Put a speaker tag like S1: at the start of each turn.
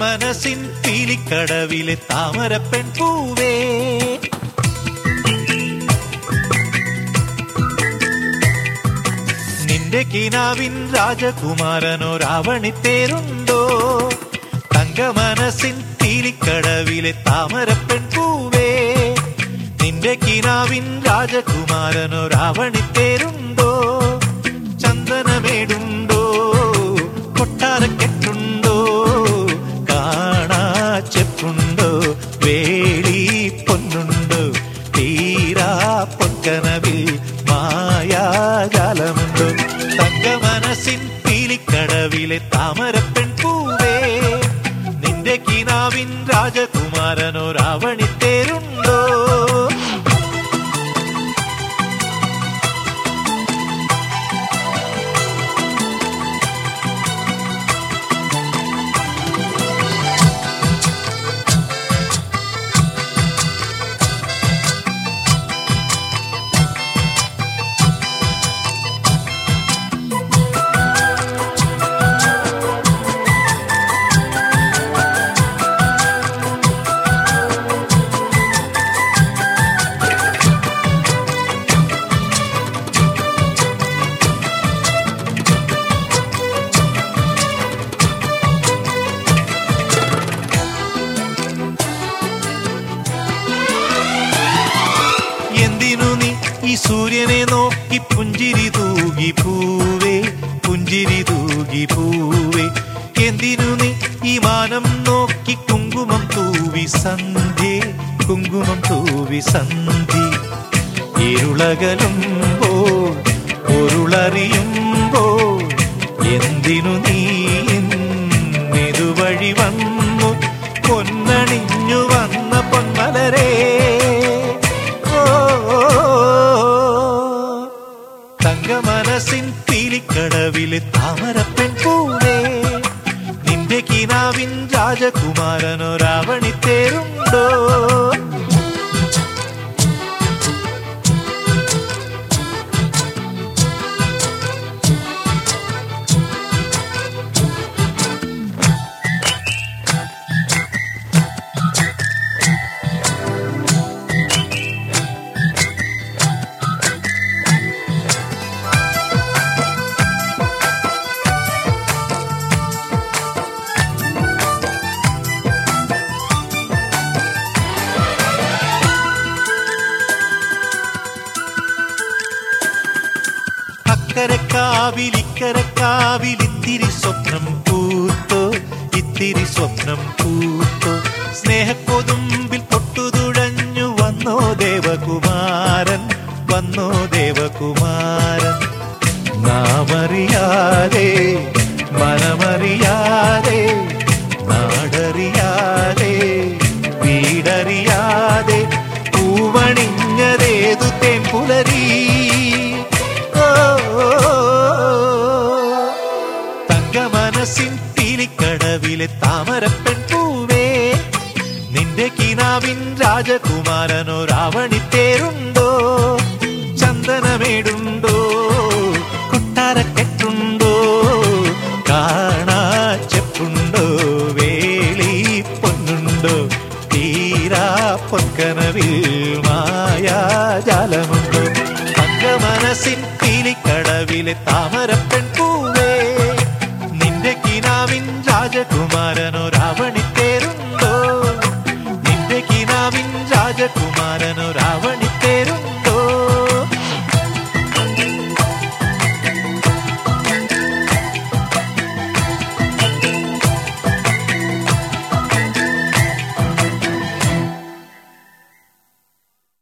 S1: മനസ്സിൻ പീലിക്കടവിലെ താമരപ്പെൺ പൂവേ. നിന്റെ കിനാവിൻ രാജകുമാരനോ രാവണിത്തേരുണ്ടോ തങ്ക മനസ്സിൻ പീലിക്കടവിലെ താമരപ്പെൺ പൂവേ. നിന്റെ കിനാവിൻ രാജകുമാരനോ രാവണിത്തേരുണ്ടോ മനസ്സിൻ പീലിക്കടവിലെ താമരപ്പെൺ പൂവേ നിന്റെ കിനാവിൻ സൂര്യനെ നോക്കി പുഞ്ചിരി തൂകി പൂവേ പുഞ്ചിരി തൂകി പൂവേ. എന്തിനു നീ ഈ മാനം നോക്കി കുങ്കുമം തൂവി സന്ധി കുങ്കുമം തൂവി സന്ധി ഇരുളകലുമ്പോൾ പൊരുളറിയുമ്പോൾ എന്തിനു നീ ഇതുവഴി വന്നു? തങ്ക മനസ്സിൻ പീലിക്കടവിലെ താമരപ്പെൺ പൂവേ. നിന്റെ കിനാവിൻ രാജകുമാരനോ ഇത്തിരി സ്വപ്നം പൂത്തോ ഇത്തിരി സ്വപ്നം പൂത്തോ. സ്നേഹക്കൊതുമ്പിൽ തൊട്ടുതുഴഞ്ഞു വന്നോ ദേവകുമാരൻ വന്നോ ദേവകുമാരൻ. നാമറിയാതെ മനമറിയാതെ മനസ്സിൻ പീലിക്കടവിലെ താമരപ്പെൺ പൂവേ. നിന്റെ കിനാവിൻ രാജകുമാരനോ രാവണിത്തേരുണ്ടോ ചന്ദനമേടുണ്ടോ? കൊട്ടാരക്കെട്ടുണ്ടോ? കാണാച്ചെപ്പുണ്ടോ? വേളി പൊന്നുണ്ടോ? തീരാ പീലിക്കടവിലെ താമരപ്പെൺ ರಾಜಕುಮಾರನು ರಾವ